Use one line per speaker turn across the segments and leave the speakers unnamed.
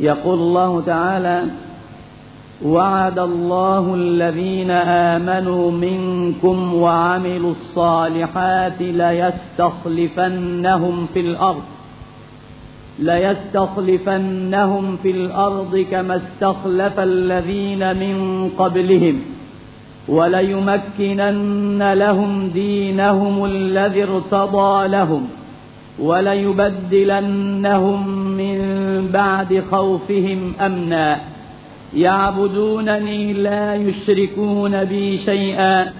يقول الله تعالى وعد الله الذين آمنوا منكم وعملوا الصالحات ليستخلفنهم في الأرض ليستخلفنهم في الأرض كما استخلف الذين من قبلهم وليمكنن لهم دينهم الذي ارتضى لهم وليبدلنهم من بعد خوفهم أمنا. يعبدونني لا يشركون بي شيئا.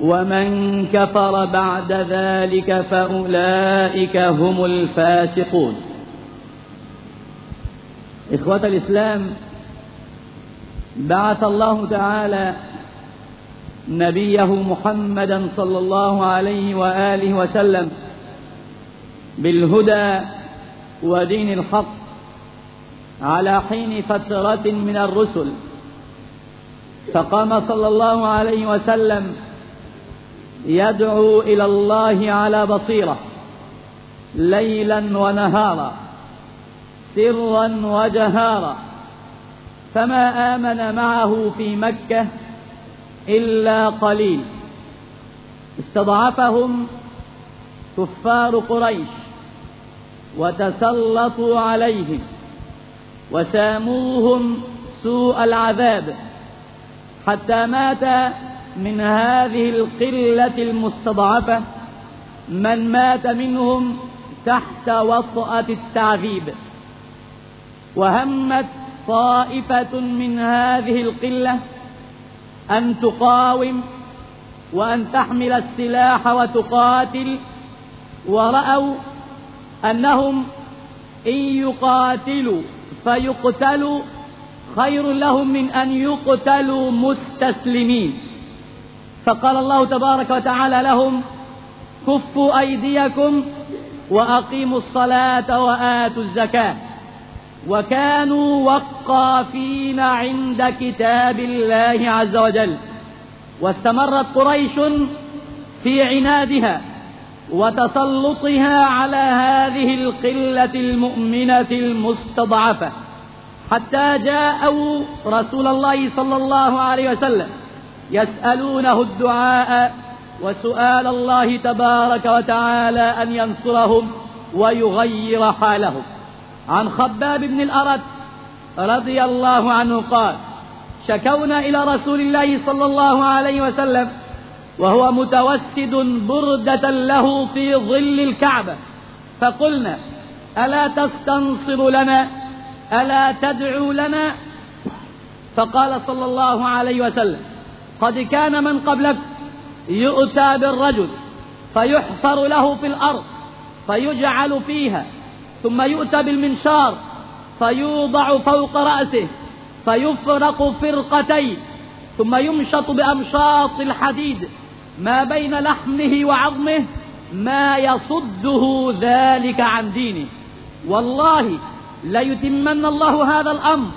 ومن كفر بعد ذلك فأولئك هم الفاسقون. إخوة الإسلام بعث الله تعالى نبيه محمدا صلى الله عليه وآله وسلم بالهدى ودين الحق. على حين فترة من الرسل. فقام صلى الله عليه وسلم يدعو إلى الله على بصيرة ليلا ونهارا سرا وجهارا. فما آمن معه في مكة إلا قليل. استضعفهم كفار قريش وتسلطوا عليهم. وساموهم سوء العذاب حتى مات من هذه القلة المستضعفة من مات منهم تحت وطأة التعذيب. وهمت طائفة من هذه القلة أن تقاوم وأن تحمل السلاح وتقاتل ورأوا أنهم إن يقاتلوا فيقتلوا خير لهم من أن يقتلوا مستسلمين. فقال الله تبارك وتعالى لهم كفوا أيديكم وأقيموا الصلاة وآتوا الزكاة وكانوا وقافين عند كتاب الله عز وجل. واستمرت قريش في عنادها. وتسلطها على هذه القلة المؤمنة المستضعفة. حتى جاءوا رسول الله صلى الله عليه وسلم يسألونه الدعاء وسؤال الله تبارك وتعالى أن ينصرهم ويغير حالهم. عن خباب بن الأرد رضي الله عنه قال شكونا إلى رسول الله صلى الله عليه وسلم وهو متوسد بردة له في ظل الكعبة. فقلنا ألا تستنصر لنا؟ ألا تدعو لنا؟ فقال صلى الله عليه وسلم قد كان من قبلك يؤتى بالرجل فيحفر له في الأرض فيجعل فيها ثم يؤتى بالمنشار فيوضع فوق رأسه فيفرق فرقتين ثم يمشط بأمشاط الحديد. ما بين لحمه وعظمه ما يصده ذلك عن دينه. والله ليتمن الله هذا الأمر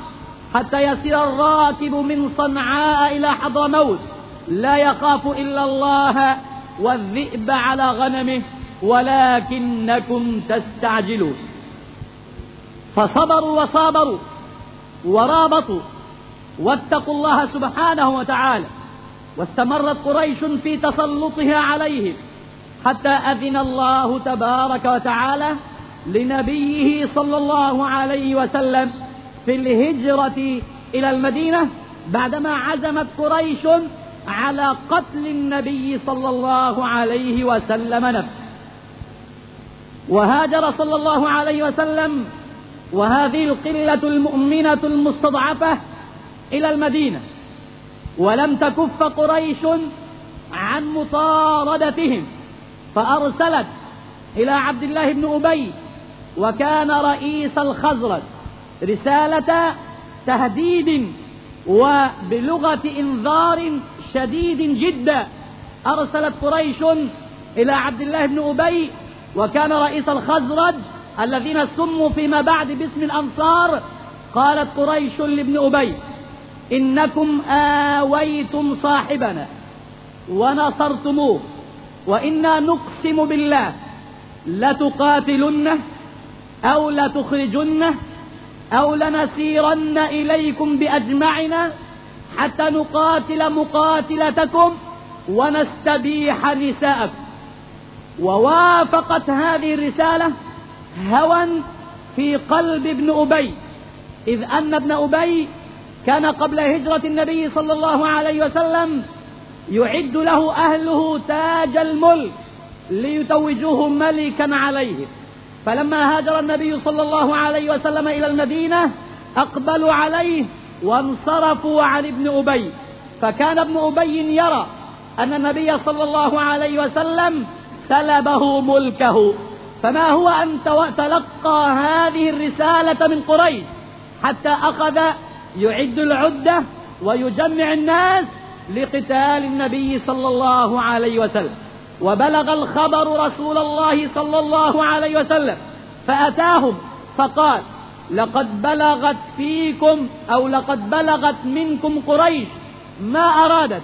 حتى يسير الراكب من صنعاء إلى حضرموت. لا يخاف إلا الله والذئب على غنمه ولكنكم تستعجلون. فصبروا وصابروا ورابطوا واتقوا الله سبحانه وتعالى. واستمرت قريش في تسلطها عليهم حتى أذن الله تبارك وتعالى لنبيه صلى الله عليه وسلم في الهجرة إلى المدينة بعدما عزمت قريش على قتل النبي صلى الله عليه وسلم نفسه. وهاجر صلى الله عليه وسلم وهذه القلة المؤمنة المستضعفة إلى المدينة. ولم تكف قريش عن مطاردتهم فأرسلت إلى عبد الله بن أبي وكان رئيس الخزرج رسالة تهديد وبلغة إنذار شديد جدا. أرسلت قريش إلى عبد الله بن أبي وكان رئيس الخزرج الذين سموا فيما بعد باسم الأنصار قالت قريش لابن أبي. إنكم آويتم صاحبنا ونصرتموه وإنا نقسم بالله لتقاتلنه أو لتخرجنه أو لنسيرن إليكم بأجمعنا حتى نقاتل مقاتلتكم ونستبيح نساءكم. ووافقت هذه الرسالة هوى في قلب ابن أبي إذ أن ابن أبي كان قبل هجرة النبي صلى الله عليه وسلم يعد له أهله تاج الملك ليتوجوه ملكا عليه. فلما هاجر النبي صلى الله عليه وسلم إلى المدينة أقبلوا عليه وانصرفوا عن ابن أبي. فكان ابن أبي يرى أن النبي صلى الله عليه وسلم سلبه ملكه. فما هو أن تلقى هذه الرسالة من قريش حتى أخذ يعد العدة ويجمع الناس لقتال النبي صلى الله عليه وسلم. وبلغ الخبر رسول الله صلى الله عليه وسلم. فأتاهم فقال لقد بلغت فيكم أو لقد بلغت منكم قريش. ما أرادت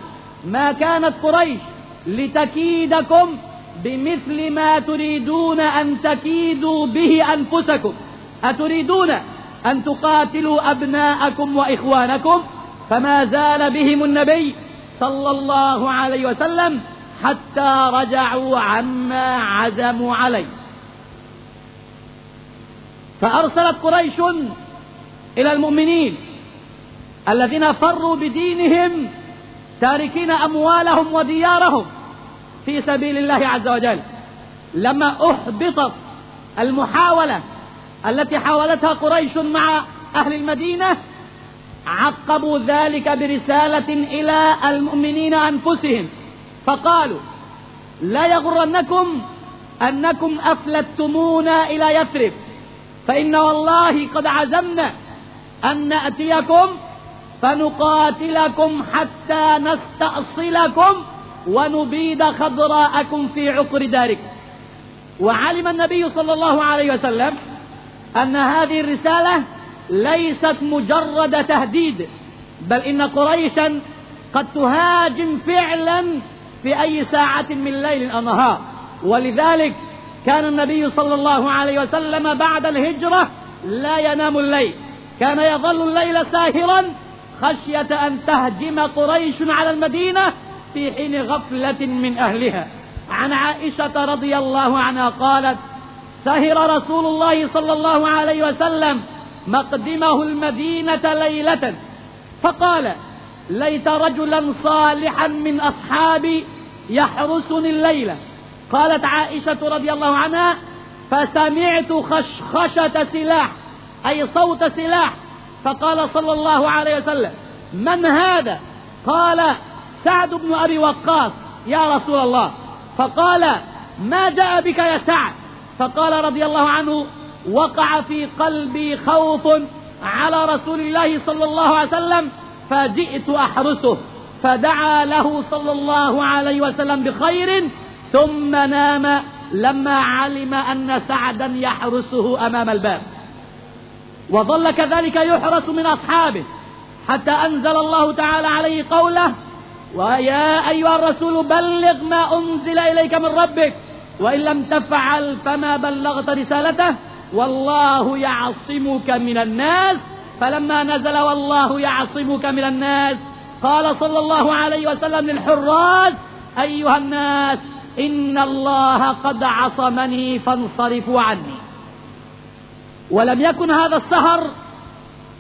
ما كانت قريش لتكيدكم بمثل ما تريدون أن تكيدوا به أنفسكم. أتريدون أن تقاتلوا أبناءكم وإخوانكم فما زال بهم النبي صلى الله عليه وسلم حتى رجعوا عما عزموا عليه. فأرسلت قريش إلى المؤمنين الذين فروا بدينهم تاركين أموالهم وديارهم في سبيل الله عز وجل. لما أحبطت المحاولة التي حاولتها قريش مع أهل المدينة عقبوا ذلك برسالة إلى المؤمنين أنفسهم. فقالوا لا يغرنكم أنكم أفلتمونا إلى يثرب فإن والله قد عزمنا أن نأتيكم فنقاتلكم حتى نستأصلكم ونبيد خضراءكم في عقر داركم. وعلم النبي صلى الله عليه وسلم أن هذه الرسالة ليست مجرد تهديد بل إن قريشا قد تهاجم فعلا في أي ساعة من ليل أو نهار ولذلك كان النبي صلى الله عليه وسلم بعد الهجرة لا ينام الليل. كان يظل الليل ساهرا خشية أن تهجم قريش على المدينة في حين غفلة من أهلها. عن عائشة رضي الله عنها قالت سهر رسول الله صلى الله عليه وسلم مقدمه المدينة ليلة. فقال ليت رجلا صالحا من أصحابي يحرسني الليلة قالت عائشة رضي الله عنها فسمعت خشخشة سلاح أي صوت سلاح. فقال صلى الله عليه وسلم من هذا؟ قال سعد بن أبي وقاص. يا رسول الله. فقال ما جاء بك يا سعد؟ فقال رضي الله عنه وقع في قلبي خوف على رسول الله صلى الله عليه وسلم فجئت أحرسه فدعا له صلى الله عليه وسلم بخير ثم نام لما علم أن سعدا يحرسه أمام الباب. وظل كذلك يحرس من أصحابه حتى أنزل الله تعالى عليه قوله ويا أيها الرسول بلغ ما أنزل إليك من ربك وإن لم تفعل فما بلغت رسالته والله يعصمك من الناس. فلما نزل والله يعصمك من الناس. قال صلى الله عليه وسلم للحراس أيها الناس إن الله قد عصمني فانصرفوا عني. ولم يكن هذا السهر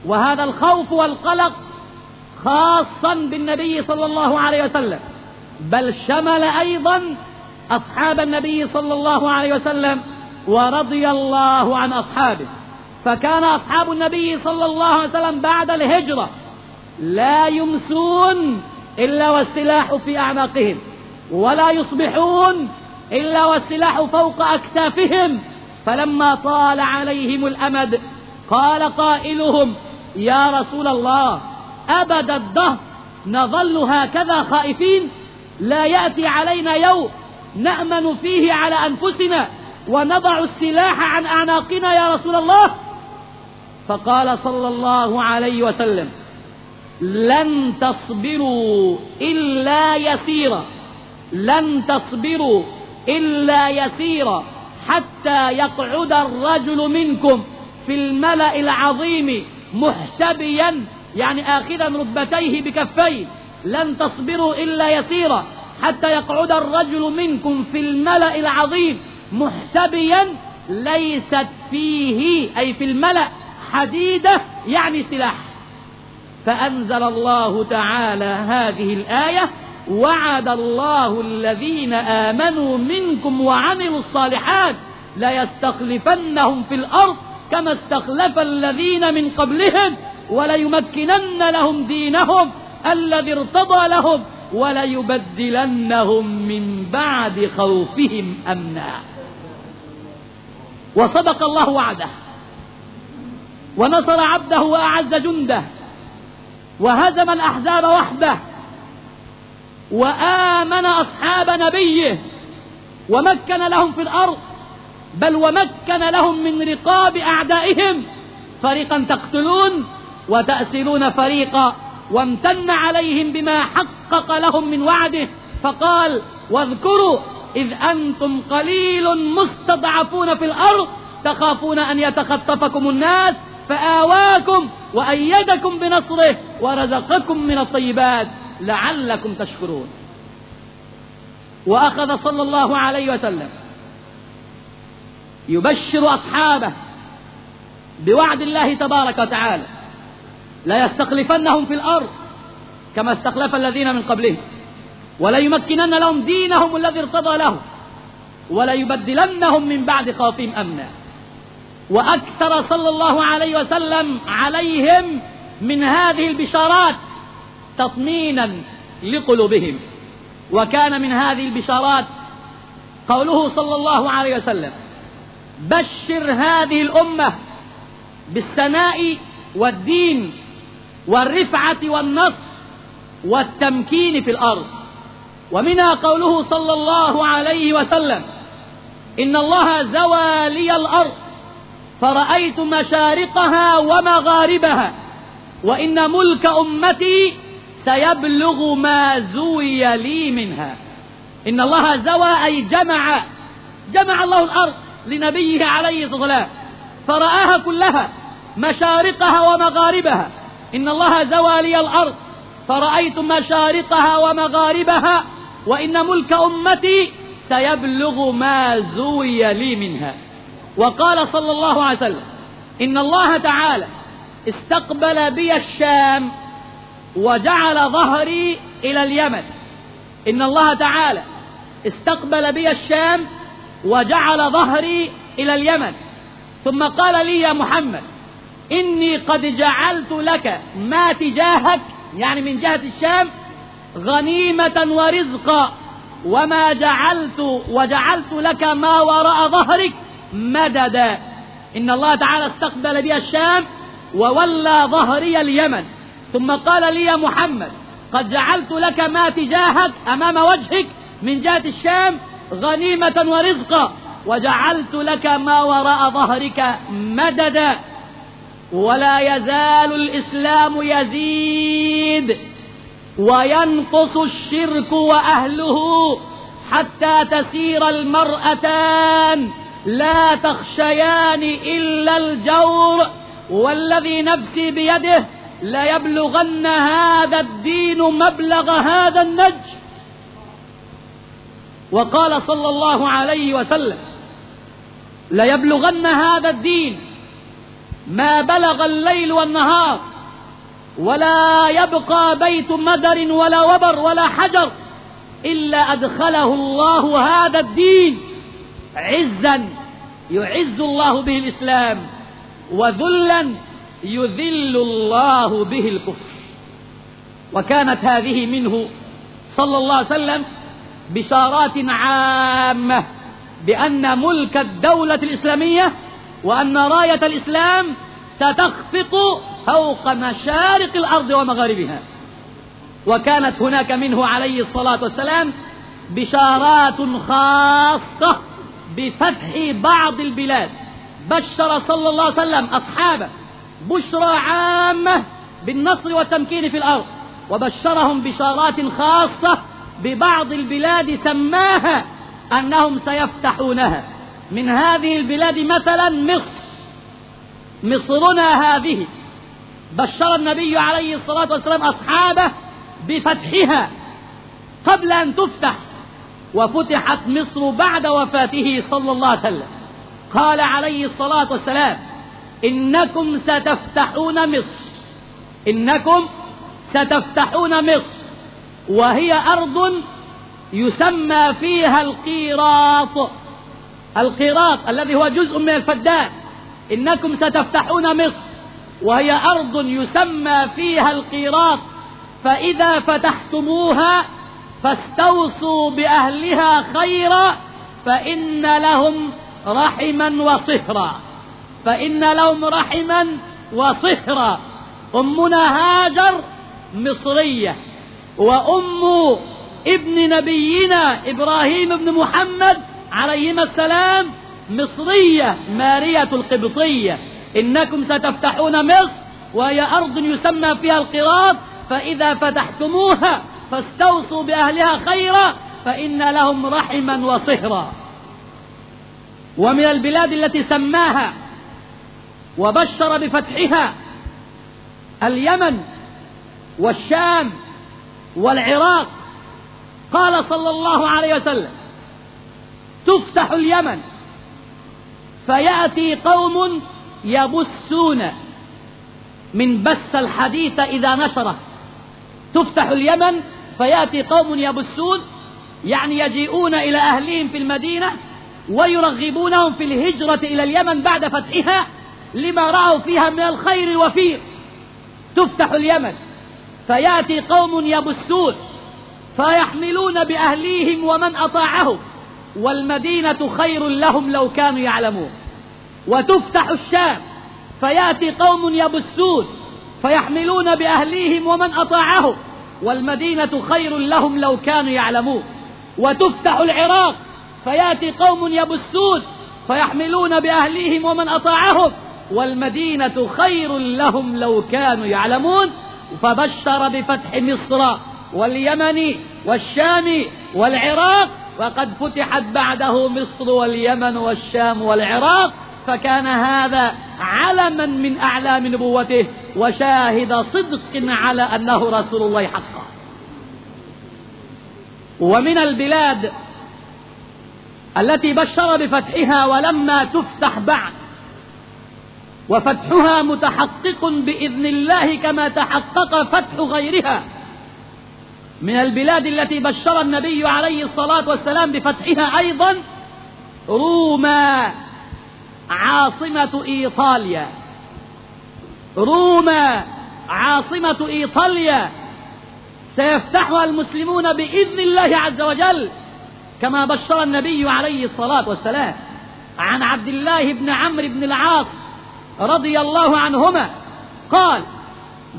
وهذا الخوف والقلق خاصا بالنبي صلى الله عليه وسلم بل شمل أيضا أصحاب النبي صلى الله عليه وسلم ورضي الله عن أصحابه. فكان أصحاب النبي صلى الله عليه وسلم بعد الهجرة لا يمسون إلا والسلاح في أعناقهم ولا يصبحون إلا والسلاح فوق أكتافهم. فلما طال عليهم الأمد قال قائلهم يا رسول الله أبد الدهر نظل هكذا خائفين لا يأتي علينا يوم نأمن فيه على أنفسنا ونضع السلاح عن أعناقنا يا رسول الله. فقال صلى الله عليه وسلم لن تصبروا إلا يسيرا لن تصبروا إلا يسيرا حتى يقعد الرجل منكم في الملأ العظيم محتبيا يعني آخذا ركبتيه بكفيه. لن تصبروا إلا يسيرا حتى يقعد الرجل منكم في الملأ العظيم محتبيا ليست فيه أي في الملأ حديدة يعني سلاح. فأنزل الله تعالى هذه الآية وعد الله الذين آمنوا منكم وعملوا الصالحات ليستخلفنهم في الأرض كما استخلف الذين من قبلهم وليمكنن لهم دينهم الذي ارتضى لهم. وليبدلنهم من بعد خوفهم أمنا. وصدق الله وعده. ونصر عبده وأعز جنده. وهزم الأحزاب وحده. وآمن أصحاب نبيه. ومكن لهم في الأرض. بل ومكن لهم من رقاب أعدائهم. فريقا تقتلون وتأسرون فريقا. وامتن عليهم بما حقق لهم من وعده. فقال واذكروا إذ أنتم قليل مستضعفون في الأرض تخافون أن يتخطفكم الناس فآواكم وأيدكم بنصره ورزقكم من الطيبات لعلكم تشكرون. وأخذ صلى الله عليه وسلم يبشر أصحابه بوعد الله تبارك وتعالى. لا يستخلفنهم في الأرض كما استخلف الذين من قبلهم ولا يمكنن لهم دينهم الذي ارتضى لهم ولا يبدلنهم من بعد خوفهم أمنا. وأكثر صلى الله عليه وسلم عليهم من هذه البشارات تطمينا لقلوبهم. وكان من هذه البشارات قوله صلى الله عليه وسلم بشر هذه الأمة بالثناء والدين والرفعة والنصر والتمكين في الأرض. ومنها قوله صلى الله عليه وسلم إن الله زوى لي الأرض فرأيت مشارقها ومغاربها وإن ملك أمتي سيبلغ ما زوي لي منها. إن الله زوى أي جمع جمع الله الأرض لنبيه عليه الصلاة فرآها كلها مشارقها ومغاربها. إن الله زوى لي الأرض فرأيت مشارقها ومغاربها وإن ملك أمتي سيبلغ ما زوي لي منها. وقال صلى الله عليه وسلم إن الله تعالى استقبل بي الشام وجعل ظهري إلى اليمن. إن الله تعالى استقبل بي الشام وجعل ظهري إلى اليمن. ثم قال لي يا محمد إني قد جعلت لك ما تجاهك يعني من جهة الشام غنيمة ورزقا وما جعلت وجعلت لك ما وراء ظهرك مددا. إن الله تعالى استقبل بي الشام وولى ظهري اليمن. ثم قال لي يا محمد قد جعلت لك ما تجاهك أمام وجهك من جهة الشام غنيمة ورزقا وجعلت لك ما وراء ظهرك مددا. ولا يزال الإسلام يزيد وينقص الشرك وأهله حتى تسير المرأتان لا تخشيان إلا الجور والذي نفسي بيده ليبلغن هذا الدين مبلغ هذا النج وقال صلى الله عليه وسلم ليبلغن هذا الدين ما بلغ الليل والنهار ولا يبقى بيت مدر ولا وبر ولا حجر إلا أدخله الله هذا الدين عزا يعز الله به الإسلام وذلا يذل الله به الكفر. وكانت هذه منه صلى الله عليه وسلم بشارات عامة بأن ملك الدولة الإسلامية وأن راية الإسلام ستخفق فوق مشارق الأرض ومغاربها. وكانت هناك منه عليه الصلاة والسلام بشارات خاصة بفتح بعض البلاد. بشر صلى الله عليه وسلم أصحابه بشرى عامة بالنصر والتمكين في الأرض. وبشرهم بشارات خاصة ببعض البلاد سماها أنهم سيفتحونها. من هذه البلاد مثلا مصر. مصرنا هذه. بشر النبي عليه الصلاة والسلام أصحابه بفتحها قبل أن تفتح وفتحت مصر بعد وفاته صلى الله عليه وسلم. قال عليه الصلاة والسلام إنكم ستفتحون مصر. إنكم ستفتحون مصر. وهي أرض يسمى فيها القيراط. القيراط الذي هو جزء من الفدان. إنكم ستفتحون مصر وهي أرض يسمى فيها القيراط فإذا فتحتموها فاستوصوا بأهلها خيرا فإن لهم رحما وصهرا فإن لهم رحما وصهرا أمنا هاجر مصرية وأم ابن نبينا إبراهيم بن محمد عليهما السلام مصرية مارية القبطية. إنكم ستفتحون مصر وهي أرض يسمى فيها القراط فإذا فتحتموها فاستوصوا بأهلها خيرا فإن لهم رحما وصهرا. ومن البلاد التي سماها وبشر بفتحها اليمن والشام والعراق. قال صلى الله عليه وسلم تفتح اليمن. فيأتي قوم يبثون من بث الحديث إذا نشره. تفتح اليمن فيأتي قوم يبثون يعني يجيئون إلى أهلهم في المدينة ويرغبونهم في الهجرة إلى اليمن بعد فتحها لما رأوا فيها من الخير الوفير تفتح اليمن. فيأتي قوم يبثون فيحملون بأهليهم ومن أطاعهم. والمدينة خير لهم لو كانوا يعلمون. وتفتح الشام فيأتي قوم يبثون فيحملون بأهليهم ومن أطاعهم. والمدينة خير لهم لو كانوا يعلمون. وتفتح العراق فيأتي قوم يبثون فيحملون بأهليهم ومن أطاعهم. والمدينة خير لهم لو كانوا يعلمون. فبشر بفتح مصر واليمن والشام والعراق وقد فتحت بعده مصر واليمن والشام والعراق فكان هذا علما من أعلام نبوته وشاهد صدق على أنه رسول الله حقا. ومن البلاد التي بشر بفتحها ولما تفتح بعد وفتحها متحقق بإذن الله كما تحقق فتح غيرها من البلاد التي بشر النبي عليه الصلاة والسلام بفتحها أيضا روما عاصمة إيطاليا. روما عاصمة إيطاليا. سيفتحها المسلمون بإذن الله عز وجل كما بشر النبي عليه الصلاة والسلام. عن عبد الله بن عمرو بن العاص رضي الله عنهما قال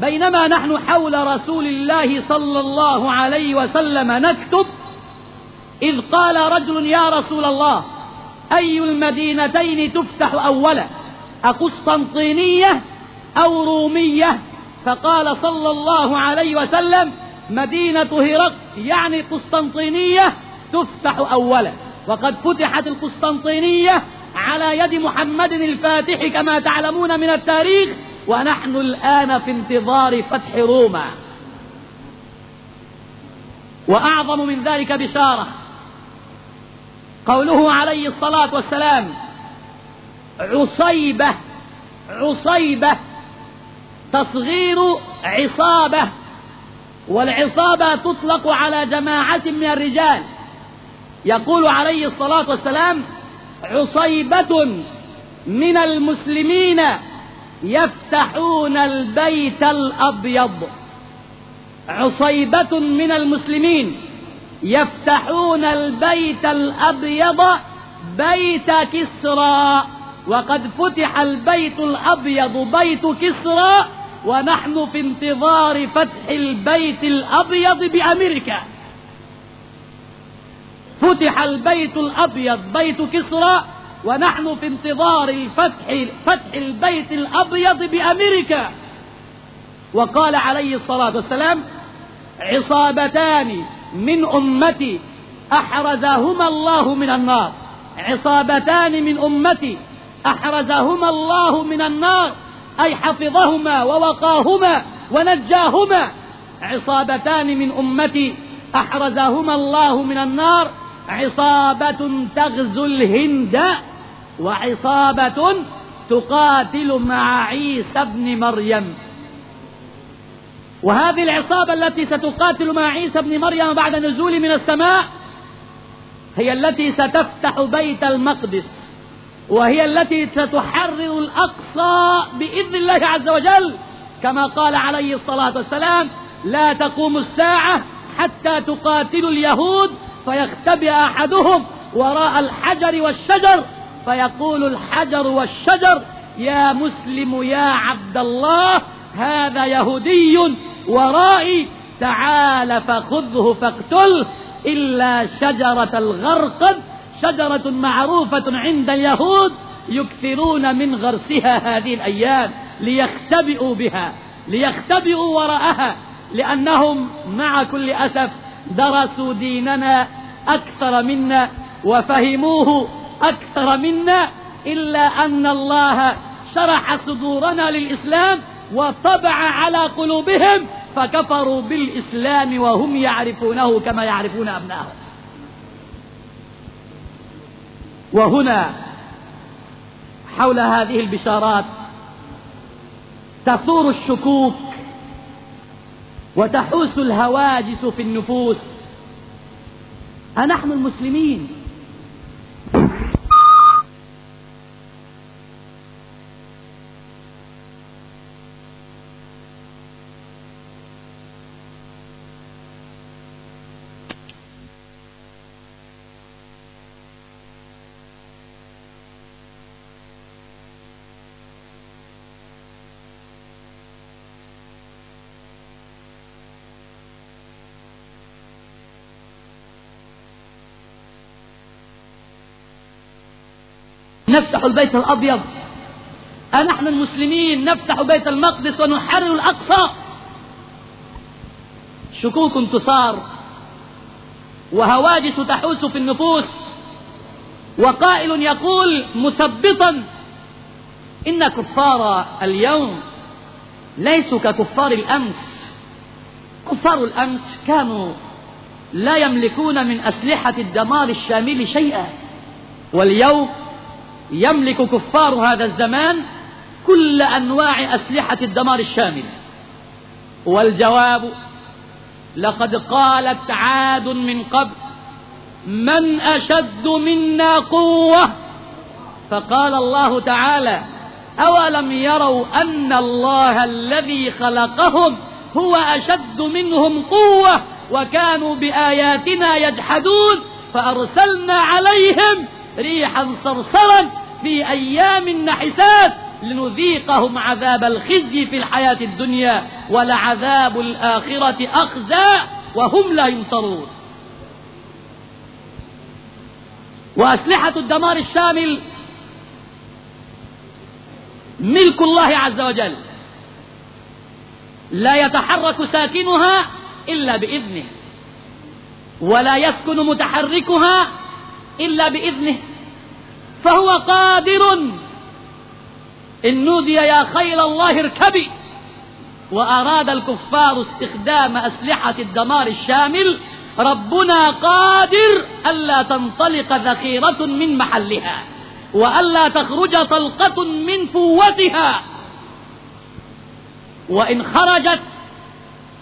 بينما نحن حول رسول الله صلى الله عليه وسلم نكتب إذ قال رجل يا رسول الله أي المدينتين تفتح أولا أقسطنطينية أو رومية؟ فقال صلى الله عليه وسلم مدينة هرق يعني قسطنطينية تفتح أولا. وقد فتحت القسطنطينية على يد محمد الفاتح كما تعلمون من التاريخ ونحن الآن في انتظار فتح روما. وأعظم من ذلك بشارة. قوله عليه الصلاة والسلام عصيبة عصيبة تصغير عصابة والعصابة تطلق على جماعة من الرجال. يقول عليه الصلاة والسلام عصيبة من المسلمين يفتحون البيت الأبيض. عصيبة من المسلمين. يفتحون البيت الأبيض بيت كسرى. وقد فتح البيت الأبيض بيت كسرى. ونحن في انتظار فتح البيت الأبيض بأمريكا. فتح البيت الأبيض بيت كسرى. ونحن في انتظار الفتح فتح البيت الأبيض بأمريكا. وقال عليه الصلاة والسلام عصابتان من أمتي أحرزهما الله من النار. عصابتان من أمتي أحرزهما الله من النار. أي حفظهما ووقاهما ونجاهما. عصابتان من أمتي أحرزهما الله من النار. عصابة تغزو الهند. وعصابة تقاتل مع عيسى ابن مريم. وهذه العصابة التي ستقاتل مع عيسى ابن مريم بعد نزول من السماء هي التي ستفتح بيت المقدس وهي التي ستحرر الأقصى بإذن الله عز وجل. كما قال عليه الصلاة والسلام لا تقوم الساعة حتى تقاتل اليهود فيختبئ أحدهم وراء الحجر والشجر فيقول الحجر والشجر يا مسلم يا عبد الله هذا يهودي ورائي تعال فخذه فاقتله. إلا شجرة الغرقد شجرة معروفة عند اليهود يكثرون من غرسها هذه الأيام ليختبئوا بها ليختبئوا وراءها لأنهم مع كل أسف درسوا ديننا أكثر منا وفهموه أكثر منا إلا أن الله شرح صدورنا للإسلام وطبع على قلوبهم فكفروا بالإسلام وهم يعرفونه كما يعرفون أبنائهم وهنا حول هذه البشارات تثور الشكوك وتحوس الهواجس في النفوس. أنحن المسلمين نفتح البيت الأبيض. أنحن المسلمين نفتح بيت المقدس ونحرر الأقصى. شكوك تثار. وهواجس تحوس في النفوس. وقائل يقول مثبطا إن كفار اليوم ليسوا ككفار الأمس. كفار الأمس كانوا لا يملكون من أسلحة الدمار الشامل شيئا. واليوم يملك كفار هذا الزمان كل أنواع أسلحة الدمار الشامل. والجواب لقد قالت عاد من قبل من أشد منا قوة؟ فقال الله تعالى أولم يروا أن الله الذي خلقهم هو أشد منهم قوة وكانوا بآياتنا يجحدون فأرسلنا عليهم ريحا صرصرا في أيام نحسات لنذيقهم عذاب الخزي في الحياة الدنيا ولعذاب الآخرة أخزى وهم لا ينصرون. وأسلحة الدمار الشامل ملك الله عز وجل لا يتحرك ساكنها إلا بإذنه ولا يسكن متحركها إلا بإذنه. فهو قادر. إن نودي يا خيل الله اركبي. وأراد الكفار استخدام أسلحة الدمار الشامل ربنا قادر ألا تنطلق ذخيرة من محلها وألا تخرج طلقة من فوتها. وإن خرجت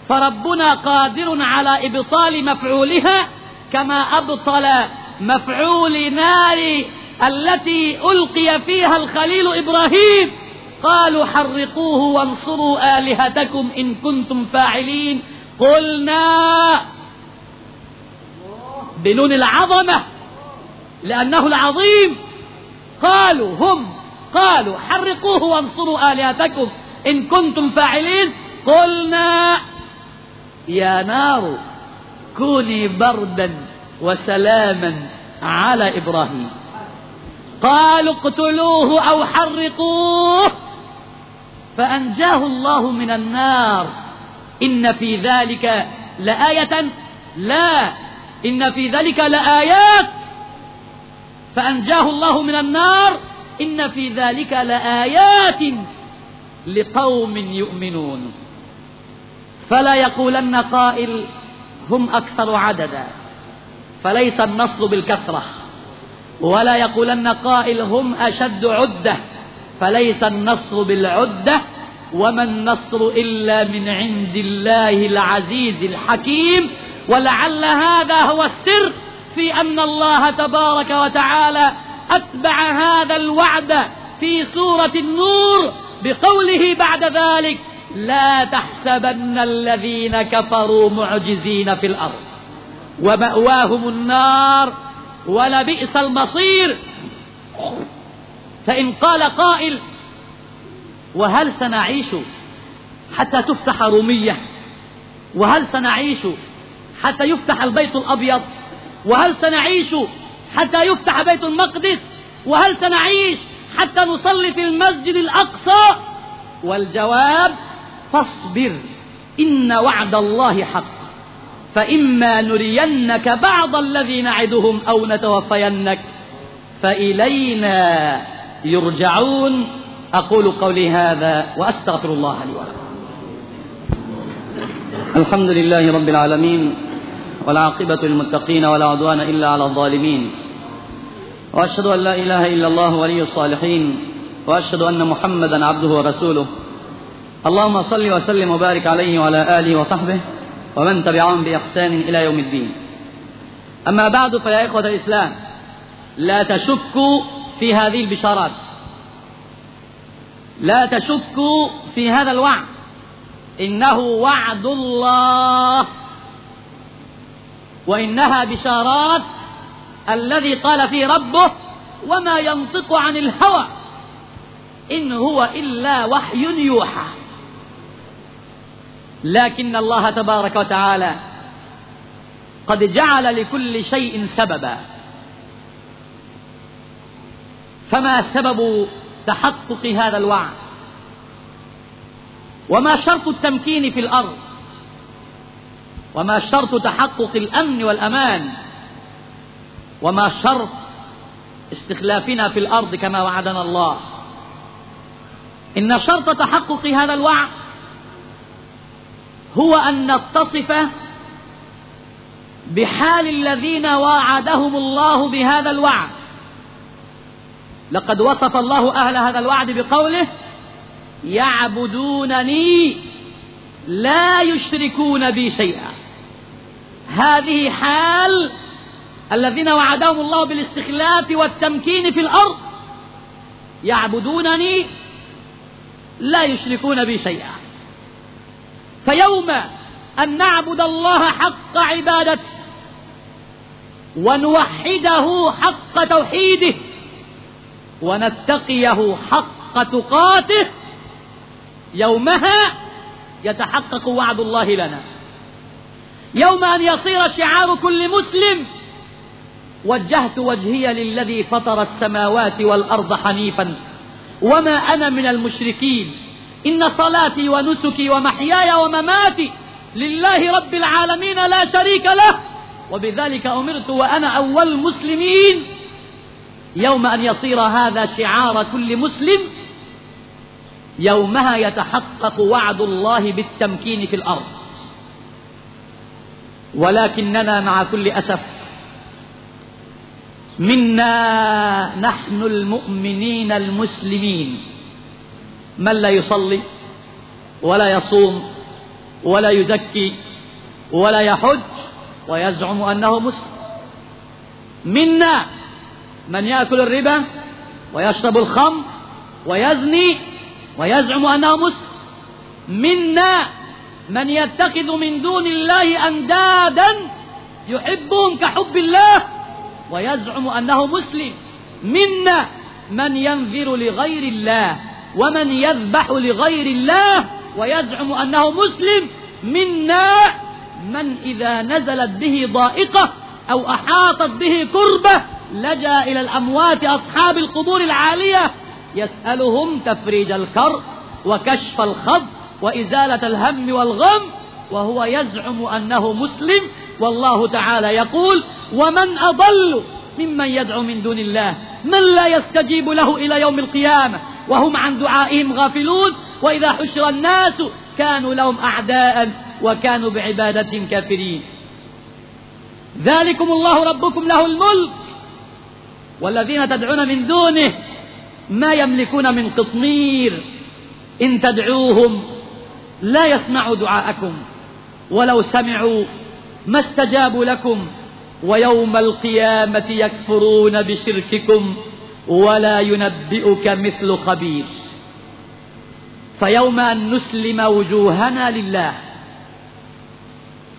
فربنا قادر على إبطال مفعولها كما أبطل مفعول نار التي ألقي فيها الخليل إبراهيم. قالوا حرقوه وانصروا آلهتكم إن كنتم فاعلين. قلنا بنون العظمة لأنه العظيم. قالوا هم قالوا حرقوه وانصروا آلهتكم إن كنتم فاعلين. قلنا يا نار كوني بردا وسلاما على إبراهيم. قالوا اقتلوه أو حرقوه فأنجاه الله من النار. إن في ذلك لآية. لا إن في ذلك لآيات. فأنجاه الله من النار. إن في ذلك لآيات لقوم يؤمنون. فلا يقولن قائل هم أكثر عددا. فليس النصر بالكثرة. ولا يقولن قائل هم أشد عدة فليس النصر بالعدة وما النصر إلا من عند الله العزيز الحكيم ولعل هذا هو السر في أن الله تبارك وتعالى أتبع هذا الوعد في سورة النور بقوله بعد ذلك لا تحسبن الذين كفروا معجزين في الأرض ومأواهم النار ولبئس المصير. فإن قال قائل وهل سنعيش حتى تفتح رومية؟ وهل سنعيش حتى يفتح البيت الأبيض؟ وهل سنعيش حتى يفتح بيت المقدس؟ وهل سنعيش حتى نصلي في المسجد الأقصى؟ والجواب فاصبر إن وعد الله حق. فإما نرينك بعض الذي نعدهم أو نتوفينك فإلينا يرجعون. أقول قولي هذا وأستغفر الله لي ولكم.
الحمد لله رب العالمين والعاقبة للمتقين ولا عدوان إلا على الظالمين. وأشهد أن لا إله إلا الله ولي الصالحين. وأشهد أن محمدا عبده ورسوله. اللهم صل وسلم وبارك عليه وعلى آله وصحبه. ومن تبعهم بإحسان إلى يوم الدين. أما بعد فيا إخوة الإسلام لا تشكوا في هذه البشارات. لا تشكوا في هذا الوعد. إنه وعد الله. وإنها بشارات الذي قال فيه ربه وما ينطق عن الهوى. إن هو إلا وحي يوحى. لكن الله تبارك وتعالى قد جعل لكل شيء سببا. فما سبب تحقق هذا الوعد؟ وما شرط التمكين في الأرض؟ وما شرط تحقق الأمن والأمان؟ وما شرط استخلافنا في الأرض كما وعدنا الله؟ إن شرط تحقق هذا الوعد هو أن نتصف بحال الذين وعدهم الله بهذا الوعد. لقد وصف الله أهل هذا الوعد بقوله يعبدونني لا يشركون بي شيئا. هذه حال الذين وعدهم الله بالاستخلاف والتمكين في الأرض يعبدونني لا يشركون بي شيئا.
فيوم أن نعبد الله حق عبادته ونوحده حق توحيده ونتقيه حق تقاته يومها يتحقق وعد الله لنا. يوم أن يصير شعار كل مسلم وجهت وجهي للذي فطر السماوات والأرض حنيفا وما أنا من المشركين. إن صلاتي ونسكي ومحياي ومماتي لله رب العالمين لا شريك له. وبذلك أمرت وأنا أول المسلمين يوم أن يصير هذا شعار كل مسلم يومها يتحقق وعد الله بالتمكين في الأرض. ولكننا مع كل أسف منا نحن المؤمنين المسلمين. من لا يصلي ولا يصوم ولا يزكي ولا يحج ويزعم أنه مسلم. منا من يأكل الربا ويشرب الخمر ويزني ويزعم أنه مسلم. منا من يتخذ من دون الله أندادا يحبهم كحب الله ويزعم أنه مسلم. منا من ينذر لغير الله ومن يذبح لغير الله ويزعم أنه مسلم منا من إذا نزلت به ضائقة أو أحاطت به كربة لجأ إلى الأموات أصحاب القبور العالية يسألهم تفريج الكر وكشف الخض وإزالة الهم والغم وهو يزعم أنه مسلم. والله تعالى يقول ومن أضل ممن يدعو من دون الله من لا يستجيب له إلى يوم القيامة؟ وهم عن دعائهم غافلون وإذا حشر الناس كانوا لهم أعداء وكانوا بعبادة كافرين. ذلكم الله ربكم له الملك. والذين تدعون من دونه ما يملكون من قطمير. إن تدعوهم لا يسمعوا دعاءكم. ولو سمعوا ما استجابوا لكم. ويوم القيامة يكفرون بشرككم. ولا ينبئك مثل خبير. فيوم أن نسلم وجوهنا لله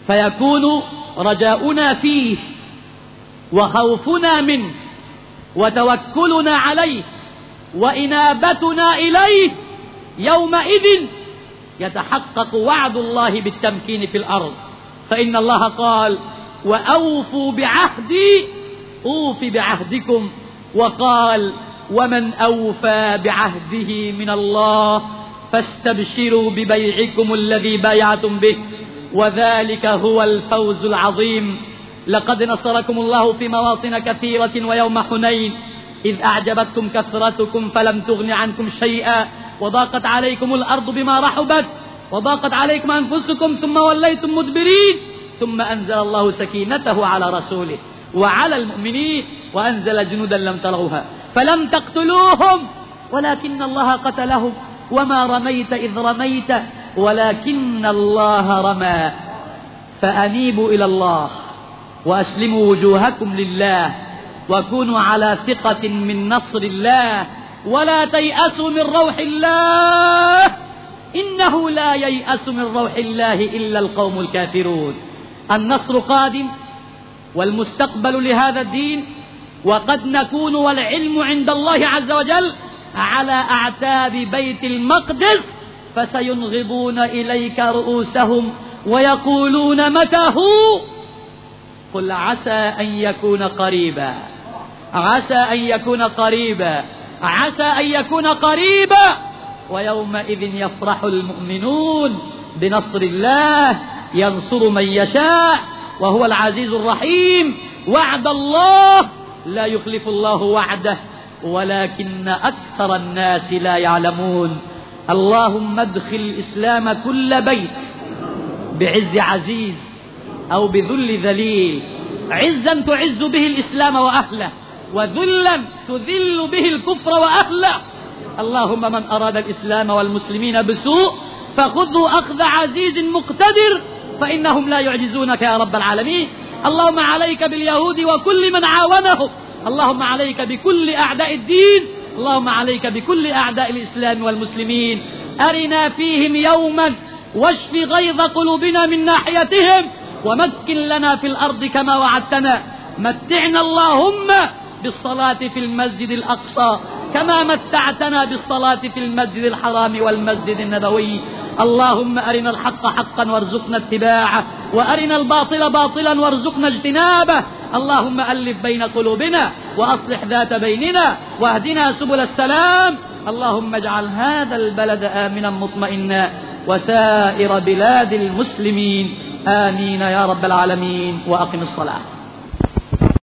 فيكون رجاؤنا فيه وخوفنا منه وتوكلنا عليه وإنابتنا إليه يومئذ يتحقق وعد الله بالتمكين في الأرض. فإن الله قال وأوفوا بعهدي أوف بعهدكم وقال ومن أوفى بعهده من الله فاستبشروا ببيعكم الذي بايعتم به وذلك هو الفوز العظيم. لقد نصركم الله في مواطن كثيرة ويوم حنين إذ أعجبتكم كثرتكم فلم تغن عنكم شيئا وضاقت عليكم الأرض بما رحبت وضاقت عليكم أنفسكم ثم وليتم مدبرين ثم أنزل الله سكينته على رسوله. وعلى المؤمنين وأنزل جنودا لم تروها فلم تقتلوهم ولكن الله قتلهم. وما رميت إذ رميت ولكن الله رمى. فأنيبوا إلى الله وأسلموا وجوهكم لله وكونوا على ثقة من نصر الله. ولا تيأسوا من روح الله إنه لا ييأس من روح الله إلا القوم الكافرون. النصر قادم والمستقبل لهذا الدين وقد نكون والعلم عند الله عز وجل على أعتاب بيت المقدس فسينغضون إليك رؤوسهم ويقولون متى هو؟ قل عسى أن يكون قريبا. عسى أن يكون قريبا. عسى أن يكون قريبا. ويومئذ يفرح المؤمنون بنصر الله ينصر من يشاء. وهو العزيز الرحيم. وعد الله لا يخلف الله وعده ولكن أكثر الناس لا يعلمون. اللهم ادخل الإسلام كل بيت بعز عزيز أو بذل ذليل. عزا تعز به الإسلام وأهله وذلا تذل به الكفر وأهله. اللهم من أراد الإسلام والمسلمين بسوء فخذه أخذ عزيز مقتدر. فإنهم لا يعجزونك يا رب العالمين. اللهم عليك باليهود وكل من عاونهم. اللهم عليك بكل أعداء الدين. اللهم عليك بكل أعداء الإسلام والمسلمين. أرنا فيهم يوما واشف غيظ قلوبنا من ناحيتهم ومكن لنا في الأرض كما وعدتنا. متعنا اللهم بالصلاة في المسجد الأقصى كما متعتنا بالصلاة في المسجد الحرام والمسجد النبوي. اللهم أرنا الحق حقا وارزقنا اتباعه وأرنا الباطل باطلا وارزقنا اجتنابه. اللهم ألف بين قلوبنا وأصلح ذات بيننا واهدنا سبل السلام. اللهم اجعل هذا البلد آمنا مطمئنا وسائر بلاد المسلمين. آمين يا رب العالمين وأقم الصلاة.